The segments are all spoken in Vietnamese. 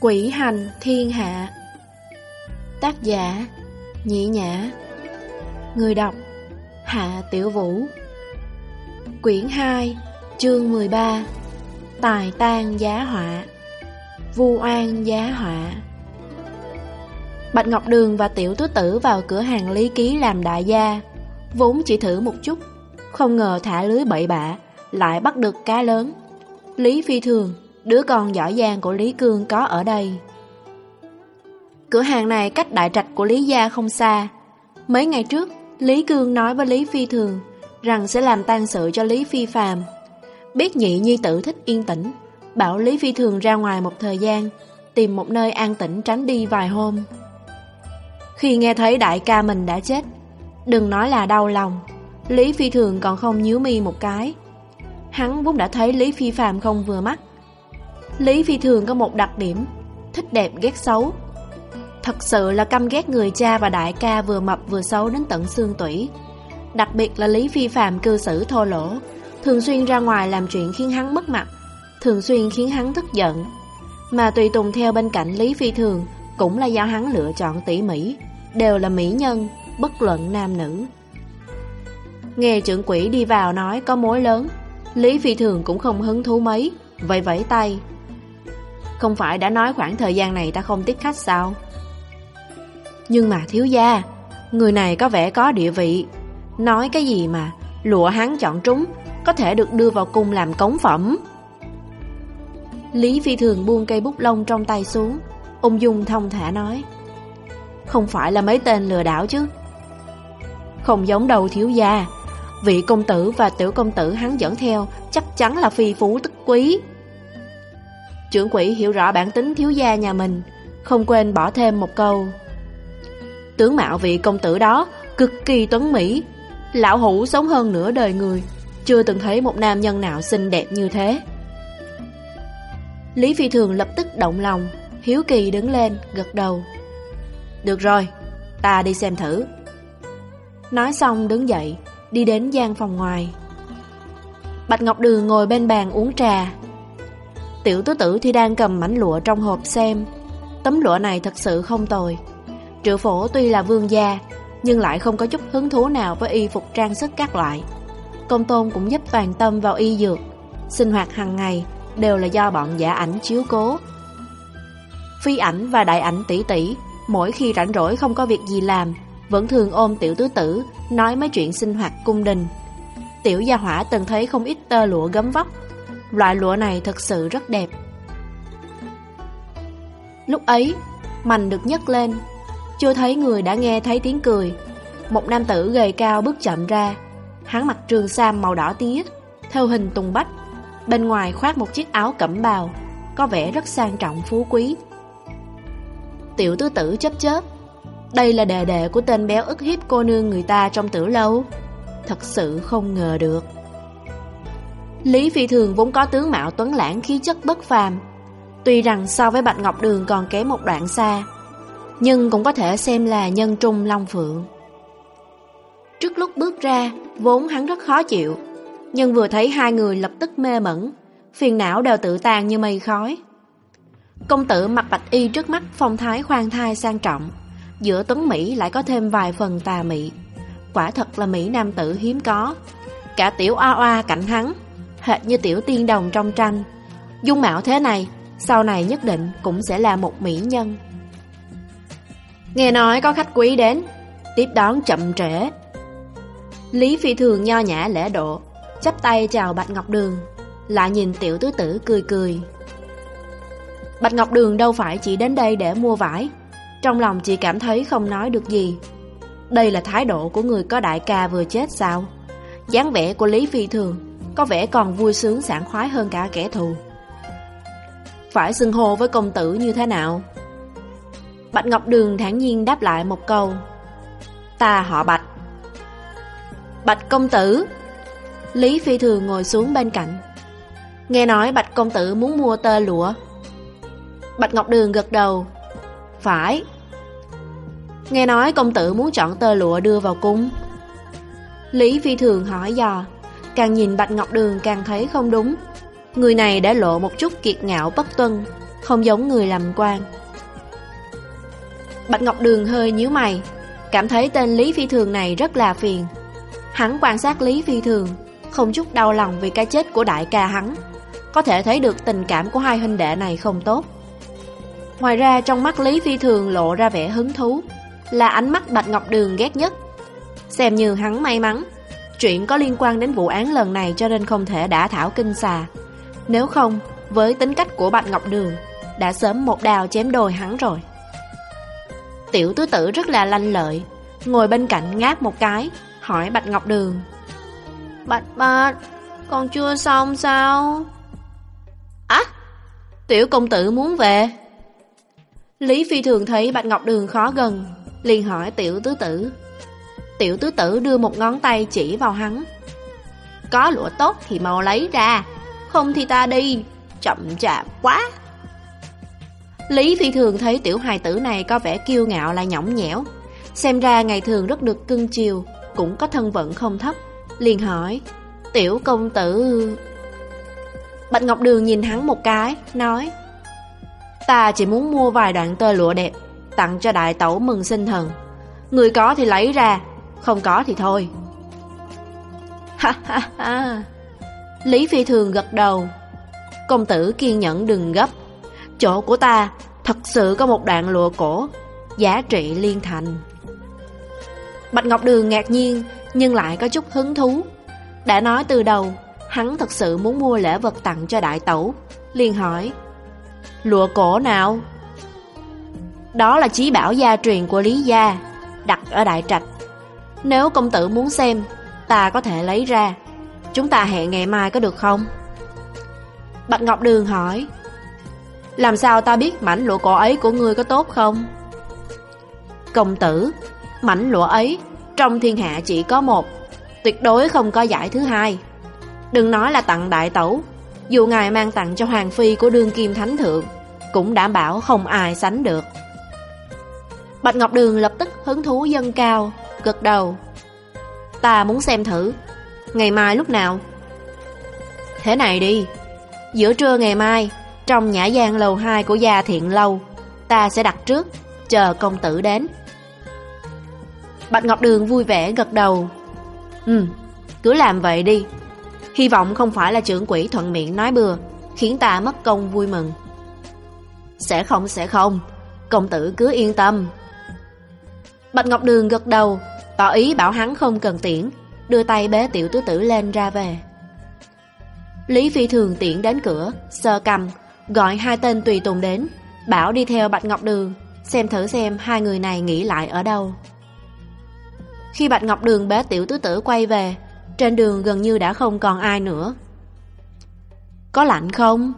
Quỷ hành thiên hạ. Tác giả Nhị Nhã. Người đọc, Hạ Tiểu Vũ. Quyển 2 Chương 13 Tài tan giá họa. Vu oan giá họa. Bạch Ngọc Đường và Tiểu Tứ Tử vào cửa hàng Lý Ký làm đại gia. Vốn chỉ thử một chút, Không ngờ thả lưới bậy bạ, Lại bắt được cá lớn. Lý Phi Thường Đứa con giỏi giang của Lý Cương có ở đây. Cửa hàng này cách đại trạch của Lý Gia không xa. Mấy ngày trước, Lý Cương nói với Lý Phi Thường Rằng sẽ làm tan sự cho Lý Phi Phàm. Biết nhị nhi tử thích yên tĩnh, Bảo Lý Phi Thường ra ngoài một thời gian, Tìm một nơi an tĩnh tránh đi vài hôm. Khi nghe thấy đại ca mình đã chết, Đừng nói là đau lòng, Lý Phi Thường còn không nhíu mi một cái. Hắn vốn đã thấy Lý Phi Phạm không vừa mắt Lý Phi Thường có một đặc điểm, Thích đẹp ghét xấu. Thật sự là căm ghét người cha và đại ca vừa mập vừa xấu đến tận xương tủy. Đặc biệt là Lý Phi Phạm cư xử thô lỗ, Thường xuyên ra ngoài làm chuyện khiến hắn mất mặt, Thường xuyên khiến hắn tức giận. Mà tùy tùng theo bên cạnh Lý Phi Thường Cũng là do hắn lựa chọn tỉ mỉ, Đều là mỹ nhân, Bất luận nam nữ. Nghe trưởng quỷ đi vào nói có mối lớn, Lý Phi Thường cũng không hứng thú mấy Vậy vẫy tay. Không phải đã nói khoảng thời gian này ta không tiếp khách sao? Nhưng mà thiếu gia, Người này có vẻ có địa vị. Nói cái gì mà Lụa hắn chọn trúng, Có thể được đưa vào cung làm cống phẩm. Lý Phi Thường buông cây bút lông trong tay xuống, Ung dung thông thả nói, Không phải là mấy tên lừa đảo chứ? Không giống đầu thiếu gia, Vị công tử và tiểu công tử hắn dẫn theo Chắc chắn là phi phú tức quý. Trưởng quỹ hiểu rõ bản tính thiếu gia nhà mình, Không quên bỏ thêm một câu. Tướng mạo vị công tử đó Cực kỳ tuấn mỹ, Lão hủ sống hơn nửa đời người, Chưa từng thấy một nam nhân nào xinh đẹp như thế. Lý Phi Thường lập tức động lòng, Hiếu kỳ đứng lên, gật đầu. Được rồi, Ta đi xem thử. Nói xong đứng dậy, Đi đến gian phòng ngoài. Bạch Ngọc Đường ngồi bên bàn uống trà Tiểu tứ tử thì đang cầm mảnh lụa trong hộp xem. Tấm lụa này thật sự không tồi. Triệu phổ tuy là vương gia, Nhưng lại không có chút hứng thú nào với y phục trang sức các loại. Công tôn cũng giúp toàn tâm vào y dược. Sinh hoạt hàng ngày Đều là do bọn giả ảnh chiếu cố. Phi ảnh và đại ảnh tỷ tỷ, Mỗi khi rảnh rỗi không có việc gì làm, Vẫn thường ôm tiểu tứ tử, Nói mấy chuyện sinh hoạt cung đình. Tiểu gia hỏa từng thấy không ít tơ lụa gấm vóc Loại lụa này thật sự rất đẹp. Lúc ấy Mành được nhấc lên. Chưa thấy người đã nghe thấy tiếng cười. Một nam tử gầy cao bước chậm ra. Hắn mặc trường sam màu đỏ tía Theo hình tùng bách. Bên ngoài khoác một chiếc áo cẩm bào, Có vẻ rất sang trọng phú quý. Tiểu tứ tử chấp chớp, Đây là đề đệ của tên béo ức hiếp cô nương người ta trong tử lâu. Thật sự không ngờ được. Lý Phi Thường vốn có tướng mạo tuấn lãng, khí chất bất phàm. Tuy rằng so với Bạch Ngọc Đường còn kém một đoạn xa, Nhưng cũng có thể xem là nhân trung long phượng. Trước lúc bước ra, Vốn hắn rất khó chịu, Nhưng vừa thấy hai người lập tức mê mẩn, Phiền não đều tự tan như mây khói. Công tử mặc bạch y trước mắt, phong thái khoan thai sang trọng, Giữa tuấn Mỹ lại có thêm vài phần tà mị. Quả thật là Mỹ nam tử hiếm có, Cả tiểu oa oa cạnh hắn. Hệt như tiểu tiên đồng trong tranh. Dung mạo thế này, Sau này nhất định cũng sẽ là một mỹ nhân. Nghe nói có khách quý đến, Tiếp đón chậm trễ. Lý Phi Thường nho nhã lễ độ, chắp tay chào Bạch Ngọc Đường, Lại nhìn tiểu tứ tử cười cười. Bạch Ngọc Đường đâu phải chỉ đến đây để mua vải, Trong lòng chỉ cảm thấy không nói được gì. Đây là thái độ của người có đại ca vừa chết sao? dáng vẻ của Lý Phi Thường có vẻ còn vui sướng sảng khoái hơn cả kẻ thù. Phải xưng hô với công tử như thế nào? Bạch Ngọc Đường thản nhiên đáp lại một câu. Ta họ Bạch. Bạch công tử. Lý Phi Thường ngồi xuống bên cạnh. Nghe nói Bạch công tử muốn mua tơ lụa. Bạch Ngọc Đường gật đầu. Phải. Nghe nói công tử muốn chọn tơ lụa đưa vào cung. Lý Phi Thường hỏi dò Càng nhìn Bạch Ngọc Đường càng thấy không đúng Người này đã lộ một chút kiệt ngạo bất tuân không giống người làm quan. Bạch Ngọc Đường hơi nhíu mày, cảm thấy tên Lý Phi Thường này rất là phiền. Hắn quan sát Lý Phi Thường, không chút đau lòng vì cái chết của đại ca hắn. Có thể thấy được tình cảm của hai huynh đệ này không tốt. Ngoài ra trong mắt Lý Phi Thường lộ ra vẻ hứng thú, là ánh mắt Bạch Ngọc Đường ghét nhất. Xem như hắn may mắn, chuyện có liên quan đến vụ án lần này cho nên không thể đã thảo kinh xà. Nếu không, với tính cách của Bạch Ngọc Đường, đã sớm một đào chém đôi hắn rồi. Tiểu tứ tử rất là lanh lợi, ngồi bên cạnh ngáp một cái, hỏi Bạch Ngọc Đường. Bạch Bạch, còn chưa xong sao? Á, tiểu công tử muốn về. Lý Phi thường thấy Bạch Ngọc Đường khó gần, liền hỏi tiểu tứ tử. Tiểu tứ tử đưa một ngón tay chỉ vào hắn. Có lụa tốt thì mau lấy ra, không thì ta đi, chậm chạp quá. Lý Phi thường thấy tiểu hài tử này có vẻ kiêu ngạo lại nhõng nhẽo, xem ra ngày thường rất được cưng chiều, cũng có thân vận không thấp, liền hỏi, tiểu công tử... Bạch Ngọc Đường nhìn hắn một cái, nói, ta chỉ muốn mua vài đoạn tơ lụa đẹp, tặng cho đại tẩu mừng sinh thần. Người có thì lấy ra, không có thì thôi. Ha ha ha. Lý Phi Thường gật đầu. Công tử kiên nhẫn đừng gấp. Chỗ của ta thật sự có một đoạn lụa cổ, giá trị liên thành. Bạch Ngọc Đường ngạc nhiên, nhưng lại có chút hứng thú. Đã nói từ đầu, hắn thật sự muốn mua lễ vật tặng cho đại tẩu. liền hỏi, lụa cổ nào? Đó là chí bảo gia truyền của Lý Gia, đặt ở Đại Trạch. Nếu công tử muốn xem, ta có thể lấy ra. Chúng ta hẹn ngày mai có được không? Bạch Ngọc Đường hỏi, làm sao ta biết mảnh lụa cổ ấy của ngươi có tốt không? Công tử, mảnh lụa ấy trong thiên hạ chỉ có một, tuyệt đối không có giải thứ hai. Đừng nói là tặng đại tẩu, dù ngài mang tặng cho hoàng phi của đương kim thánh thượng, cũng đảm bảo không ai sánh được. Bạch Ngọc Đường lập tức hứng thú dâng cao, gật đầu. Ta muốn xem thử, ngày mai lúc nào? Thế này đi, giữa trưa ngày mai, trong nhã gian lầu 2 của gia thiện lâu, ta sẽ đặt trước, chờ công tử đến. Bạch Ngọc Đường vui vẻ gật đầu. Ừ, cứ làm vậy đi. Hy vọng không phải là trưởng quỷ thuận miệng nói bừa, khiến ta mất công vui mừng. Sẽ không, sẽ không, công tử cứ yên tâm. Bạch Ngọc Đường gật đầu, tỏ ý bảo hắn không cần tiễn, đưa tay bế tiểu tứ tử lên ra về. Lý Phi Thường tiễn đến cửa, sơ cầm, gọi hai tên tùy tùng đến, bảo đi theo Bạch Ngọc Đường, xem thử xem hai người này nghỉ lại ở đâu. Khi Bạch Ngọc Đường bế tiểu tứ tử quay về, trên đường gần như đã không còn ai nữa. Có lạnh không?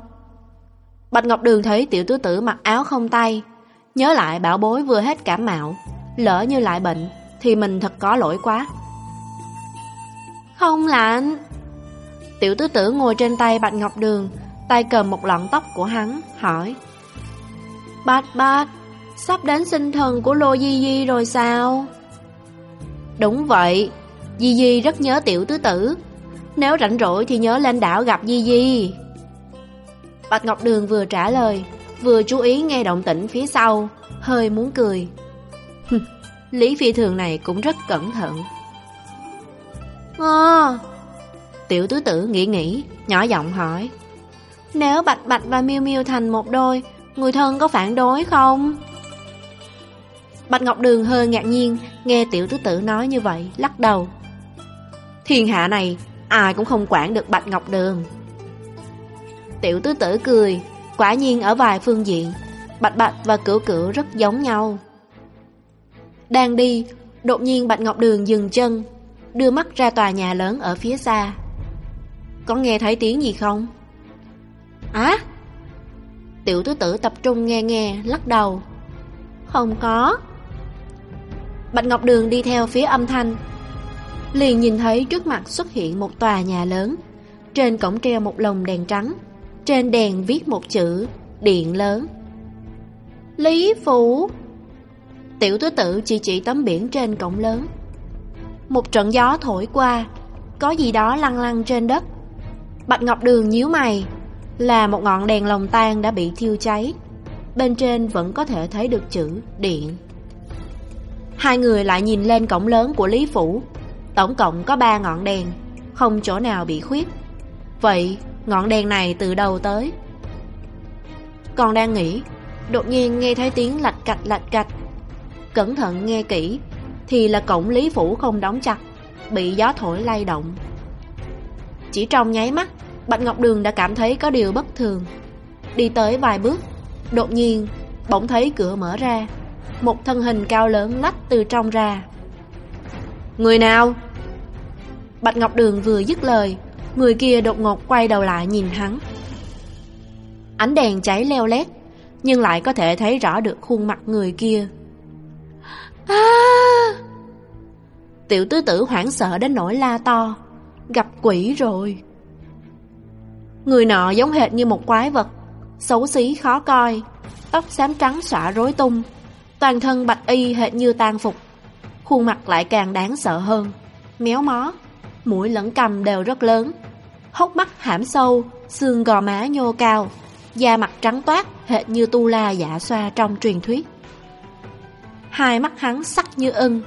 Bạch Ngọc Đường thấy tiểu tứ tử mặc áo không tay, nhớ lại bảo bối vừa hết cảm mạo, lỡ như lại bệnh, thì mình thật có lỗi quá. Không lạnh. Tiểu tứ tử ngồi trên tay Bạch Ngọc Đường, tay cầm một lọn tóc của hắn, hỏi. Bạch Bạch, sắp đến sinh thần của Lô Di Di rồi sao? Đúng vậy, Di Di rất nhớ tiểu tứ tử. Nếu rảnh rỗi thì nhớ lên đảo gặp Di Di. Bạch Ngọc Đường vừa trả lời, vừa chú ý nghe động tĩnh phía sau, hơi muốn cười. Lý phi thường này cũng rất cẩn thận. À, tiểu tứ tử nghĩ nghĩ, nhỏ giọng hỏi. Nếu Bạch Bạch và Miêu Miêu thành một đôi, người thân có phản đối không? Bạch Ngọc Đường hơi ngạc nhiên, nghe tiểu tứ tử nói như vậy, lắc đầu. Thiên hạ này, ai cũng không quản được Bạch Ngọc Đường. Tiểu tứ tử cười, quả nhiên ở vài phương diện, Bạch Bạch và Cửu Cửu rất giống nhau. Đang đi, đột nhiên Bạch Ngọc Đường dừng chân, đưa mắt ra tòa nhà lớn ở phía xa. Có nghe thấy tiếng gì không? Á! Tiểu tứ tử tập trung nghe nghe, lắc đầu. Không có. Bạch Ngọc Đường đi theo phía âm thanh, liền nhìn thấy trước mặt xuất hiện một tòa nhà lớn. Trên cổng treo một lồng đèn trắng, trên đèn viết một chữ Điện lớn Lý Phủ Tiểu tứ tử chỉ chỉ tấm biển trên cổng lớn Một trận gió thổi qua Có gì đó lăn lăn trên đất Bạch Ngọc Đường nhíu mày là một ngọn đèn lồng tan đã bị thiêu cháy. Bên trên vẫn có thể thấy được chữ điện. Hai người lại nhìn lên cổng lớn của Lý Phủ. Tổng cộng có ba ngọn đèn, không chỗ nào bị khuyết. Vậy ngọn đèn này từ đâu tới? Còn đang nghĩ, đột nhiên nghe thấy tiếng lạch cạch lạch cạch. Cẩn thận nghe kỹ, thì là cổng Lý Phủ không đóng chặt, bị gió thổi lay động. Chỉ trong nháy mắt, Bạch Ngọc Đường đã cảm thấy có điều bất thường. Đi tới vài bước, đột nhiên bỗng thấy cửa mở ra, một thân hình cao lớn lách từ trong ra. Người nào? Bạch Ngọc Đường vừa dứt lời, người kia đột ngột quay đầu lại nhìn hắn. Ánh đèn cháy leo lét, nhưng lại có thể thấy rõ được khuôn mặt người kia. À! Tiểu tứ tử hoảng sợ đến nỗi la to, gặp quỷ rồi. Người nọ giống hệt như một quái vật, xấu xí khó coi, tóc xám trắng xõa rối tung, toàn thân bạch y hệt như tan phục, khuôn mặt lại càng đáng sợ hơn, méo mó, mũi lẫn cầm đều rất lớn, hốc mắt hãm sâu, xương gò má nhô cao, da mặt trắng toát hệt như tu la dạ xoa trong truyền thuyết. Hai mắt hắn sắc như ưng,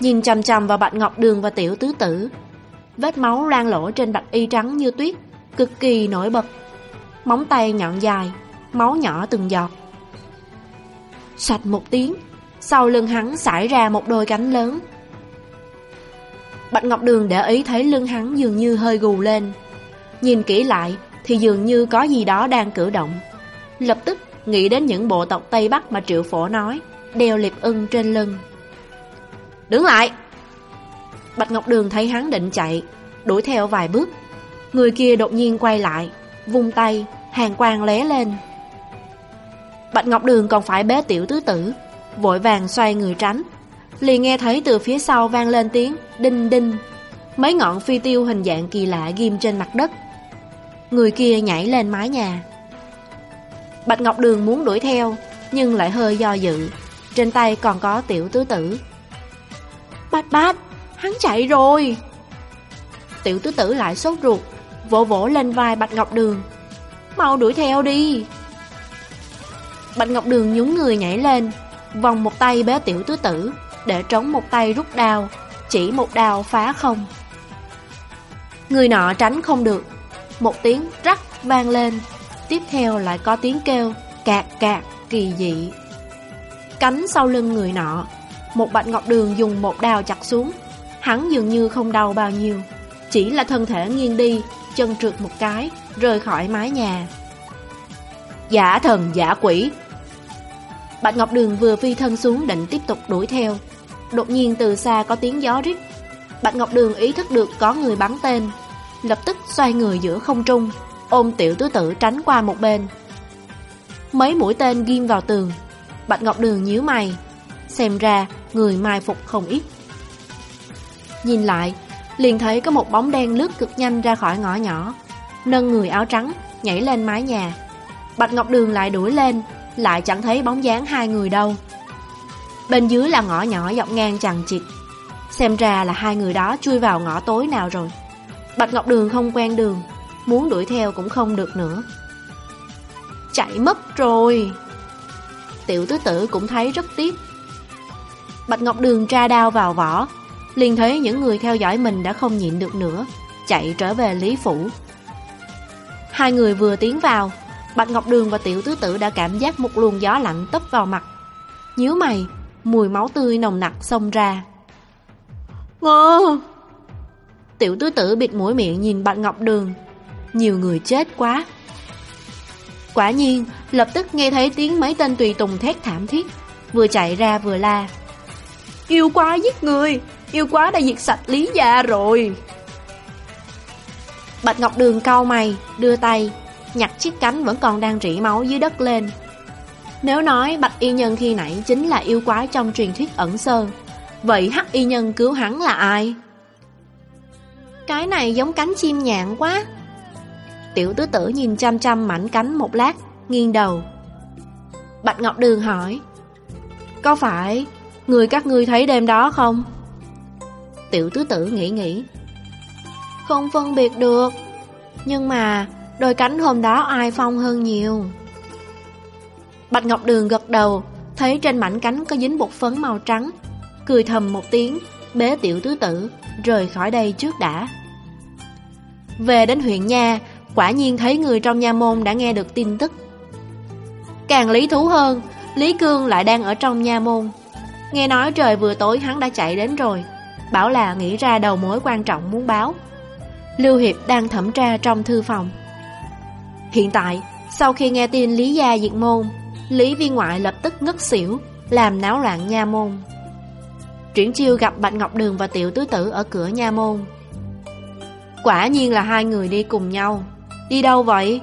nhìn chằm chằm vào Bạch Ngọc Đường và Tiểu Tứ Tử. Vết máu loang lỗ trên bạch y trắng như tuyết, cực kỳ nổi bật. Móng tay nhọn dài, máu nhỏ từng giọt. Sạch một tiếng, sau lưng hắn xảy ra một đôi cánh lớn. Bạch Ngọc Đường để ý thấy lưng hắn dường như hơi gù lên. Nhìn kỹ lại thì dường như có gì đó đang cử động. Lập tức nghĩ đến những bộ tộc Tây Bắc mà Triệu Phổ nói, đeo liệp ưng trên lưng. Đứng lại! Bạch Ngọc Đường thấy hắn định chạy, đuổi theo vài bước. Người kia đột nhiên quay lại, vung tay, hàng quang lé lên. Bạch Ngọc Đường còn phải bế tiểu tứ tử, vội vàng xoay người tránh. Liền nghe thấy từ phía sau vang lên tiếng đinh đinh. Mấy ngọn phi tiêu hình dạng kỳ lạ ghim trên mặt đất. Người kia nhảy lên mái nhà. Bạch Ngọc Đường muốn đuổi theo, nhưng lại hơi do dự. Trên tay còn có tiểu tứ tử. Bạch bạch, hắn chạy rồi. Tiểu tứ tử lại sốt ruột, vỗ vỗ lên vai Bạch Ngọc Đường. Mau đuổi theo đi. Bạch Ngọc Đường nhún người nhảy lên, vòng một tay bế tiểu tứ tử, để trống một tay rút đao, chỉ một đao phá không. Người nọ tránh không được, một tiếng rắc vang lên, tiếp theo lại có tiếng kêu cạc cạc kỳ dị. Cánh sau lưng người nọ, một bạch ngọc đường dùng một đao chặt xuống, hắn dường như không đau bao nhiêu, chỉ là thân thể nghiêng đi, chân trượt một cái, rời khỏi mái nhà. Giả thần giả quỷ. Bạch Ngọc Đường vừa phi thân xuống định tiếp tục đuổi theo. Đột nhiên từ xa có tiếng gió rít. Bạch Ngọc Đường ý thức được có người bắn tên. Lập tức xoay người giữa không trung Ôm tiểu tứ tử tránh qua một bên. Mấy mũi tên ghim vào tường. Bạch Ngọc Đường nhíu mày. Xem ra người mai phục không ít. Nhìn lại, Liền thấy có một bóng đen lướt cực nhanh ra khỏi ngõ nhỏ, Nâng người áo trắng, Nhảy lên mái nhà. Bạch Ngọc Đường lại đuổi lên, Lại chẳng thấy bóng dáng hai người đâu. Bên dưới là ngõ nhỏ dọc ngang chằng chịt. Xem ra là hai người đó chui vào ngõ tối nào rồi. Bạch Ngọc Đường không quen đường, Muốn đuổi theo cũng không được nữa. Chạy mất rồi. Tiểu tứ tử cũng thấy rất tiếc. Bạch Ngọc Đường tra đao vào vỏ liền thấy những người theo dõi mình đã không nhịn được nữa Chạy trở về Lý Phủ. Hai người vừa tiến vào Bạch Ngọc Đường và Tiểu Tứ Tử đã cảm giác một luồng gió lạnh tấp vào mặt. Nhíu mày Mùi máu tươi nồng nặc xông ra. Ngô! Tiểu Tứ Tử bịt mũi miệng nhìn Bạch Ngọc Đường. Nhiều người chết quá Quả nhiên Lập tức nghe thấy tiếng mấy tên tùy tùng thét thảm thiết. Vừa chạy ra vừa la. Yêu quá giết người Yêu quá đã diệt sạch Lý Gia rồi. Bạch Ngọc Đường cau mày Đưa tay Nhặt chiếc cánh vẫn còn đang rỉ máu dưới đất lên. Nếu nói Bạch Y Nhân khi nãy Chính là yêu quái trong truyền thuyết ẩn sơn Vậy Hắc Y Nhân cứu hắn là ai? Cái này giống cánh chim nhạn quá Tiểu tứ tử nhìn chăm chăm mảnh cánh một lát, Nghiêng đầu. Bạch Ngọc Đường hỏi, Có phải Người các ngươi thấy đêm đó không? Tiểu tứ tử nghĩ nghĩ, Không phân biệt được, Nhưng mà Đôi cánh hôm đó ai phong hơn nhiều? Bạch Ngọc Đường gật đầu, Thấy trên mảnh cánh có dính bột phấn màu trắng, Cười thầm một tiếng, Bế tiểu tứ tử, Rời khỏi đây trước đã. Về đến huyện Nha Quả nhiên thấy người trong nha môn đã nghe được tin tức. Càng lý thú hơn, Lý Cương lại đang ở trong nha môn. Nghe nói trời vừa tối hắn đã chạy đến rồi, Bảo là nghĩ ra đầu mối quan trọng muốn báo. Lưu Hiệp đang thẩm tra trong thư phòng. Hiện tại, Sau khi nghe tin Lý Gia diệt môn, Lý viên ngoại lập tức ngất xỉu, Làm náo loạn nha môn. Triển chiêu gặp Bạch Ngọc Đường và Tiểu Tứ Tử ở cửa nha môn. Quả nhiên là hai người đi cùng nhau. Đi đâu vậy?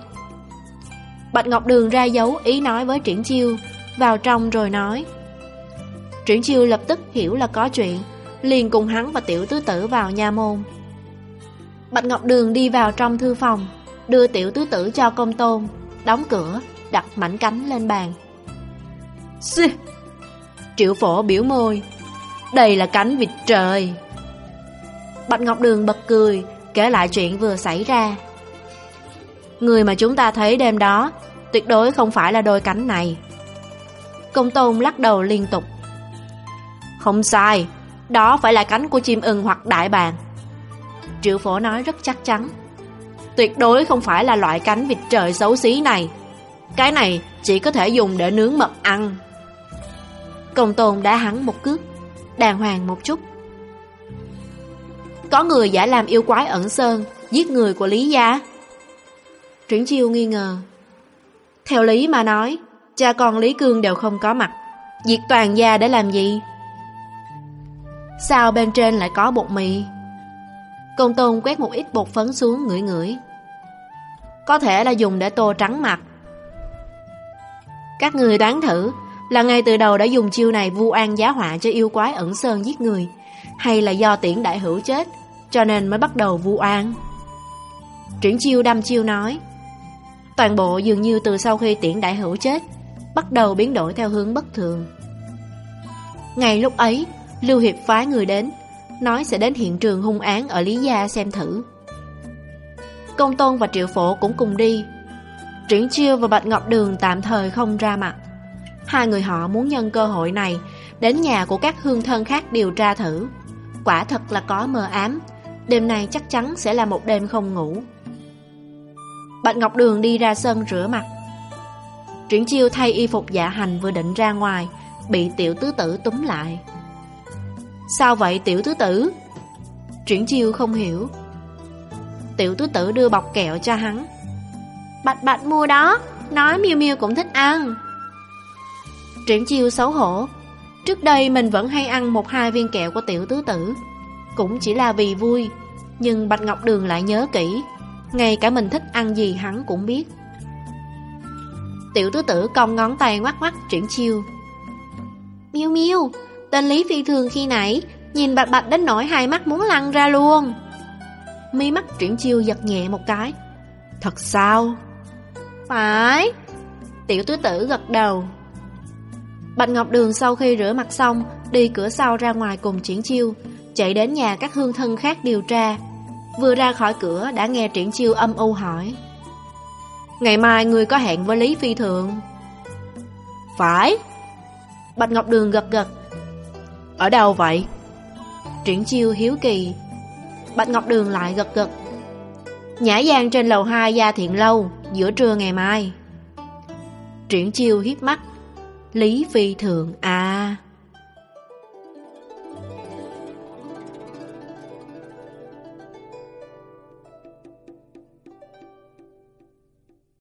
Bạch Ngọc Đường ra dấu ý nói với Triển Chiêu Vào trong rồi nói. Triển Chiêu lập tức hiểu là có chuyện Liền cùng hắn và Tiểu Tứ Tử vào nha môn. Bạch Ngọc Đường đi vào trong thư phòng Đưa Tiểu Tứ Tử cho công tôn Đóng cửa Đặt mảnh cánh lên bàn. Xì! Triệu phổ biểu môi. Đây là cánh vịt trời. Bạch Ngọc Đường bật cười Kể lại chuyện vừa xảy ra Người mà chúng ta thấy đêm đó, Tuyệt đối không phải là đôi cánh này. Công tôn lắc đầu liên tục. Không sai, Đó phải là cánh của chim ưng hoặc đại bàng. Triệu phổ nói rất chắc chắn. Tuyệt đối không phải là loại cánh vịt trời xấu xí này. Cái này chỉ có thể dùng để nướng mật ăn. Công tôn đã hắn một cước, Đàng hoàng một chút. Có người giả làm yêu quái ẩn sơn, Giết người của Lý Gia. Triển chiêu nghi ngờ. Theo lý mà nói, Cha con Lý Cương đều không có mặt. Diệt toàn gia để làm gì? Sao bên trên lại có bột mì? Công tôn quét một ít bột phấn xuống ngửi ngửi. Có thể là dùng để tô trắng mặt. Các người đoán thử, Là ngay từ đầu đã dùng chiêu này vu an giá họa cho yêu quái ẩn sơn giết người, Hay là do tiễn đại hữu chết, Cho nên mới bắt đầu vu an Triển chiêu đâm chiêu nói. Toàn bộ dường như từ sau khi tiễn đại hữu chết, Bắt đầu biến đổi theo hướng bất thường. Ngay lúc ấy, Lưu Hiệp phái người đến, Nói sẽ đến hiện trường hung án ở Lý Gia xem thử. Công Tôn và Triệu Phổ cũng cùng đi. Triển Chiêu và Bạch Ngọc Đường tạm thời không ra mặt. Hai người họ muốn nhân cơ hội này, Đến nhà của các hương thân khác điều tra thử. Quả thật là có mờ ám, Đêm này chắc chắn sẽ là một đêm không ngủ. Bạch Ngọc Đường đi ra sân rửa mặt. Triển chiêu thay y phục dạ hành vừa định ra ngoài, Bị tiểu tứ tử túm lại. Sao vậy, tiểu tứ tử? Triển chiêu không hiểu. Tiểu tứ tử đưa bọc kẹo cho hắn. Bạch bạch mua đó, Nói miêu miêu cũng thích ăn. Triển chiêu xấu hổ. Trước đây mình vẫn hay ăn một hai viên kẹo của tiểu tứ tử, Cũng chỉ là vì vui, Nhưng Bạch Ngọc Đường lại nhớ kỹ ngay cả mình thích ăn gì hắn cũng biết. Tiểu tứ tử cong ngón tay ngoắc ngoắc triển chiêu. Miu miu, Tên Lý Phi thường khi nãy, Nhìn bạch bạch đến nỗi hai mắt muốn lăn ra luôn. Mi mắt triển chiêu giật nhẹ một cái. Thật sao? Phải. Tiểu tứ tử gật đầu. Bạch Ngọc Đường sau khi rửa mặt xong, Đi cửa sau ra ngoài cùng triển chiêu, Chạy đến nhà các hương thân khác điều tra. Vừa ra khỏi cửa, đã nghe Triển Chiêu âm u hỏi. Ngày mai người có hẹn với Lý Phi Thượng Phải. Bạch Ngọc Đường gật gật. Ở đâu vậy? Triển Chiêu hiếu kỳ. Bạch Ngọc Đường lại gật gật. Nhã gian trên lầu 2 gia thiện lâu, Giữa trưa ngày mai. Triển Chiêu hiếp mắt. Lý Phi Thượng à?